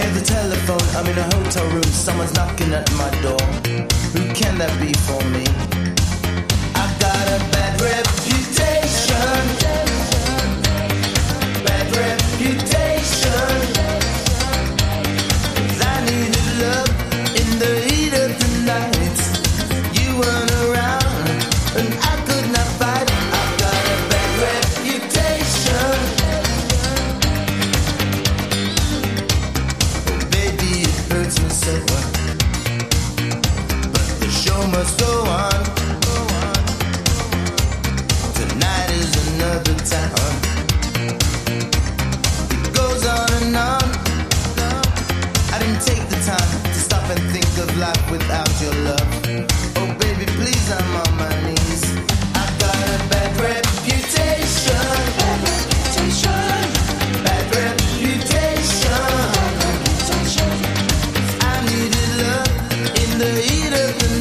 have the telephone, I'm in a hotel room, someone's knocking at my door. Who can that be for me? to work, but the show must go on.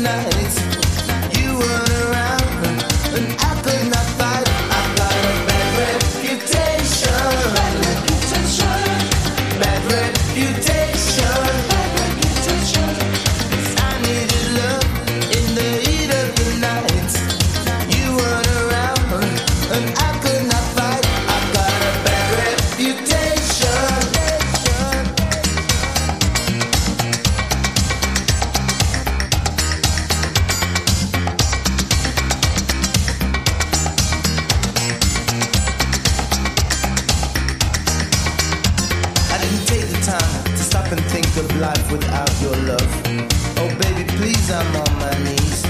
United speak of life without your love. Oh baby, please, I'm on my knees.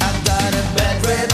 I got a bad red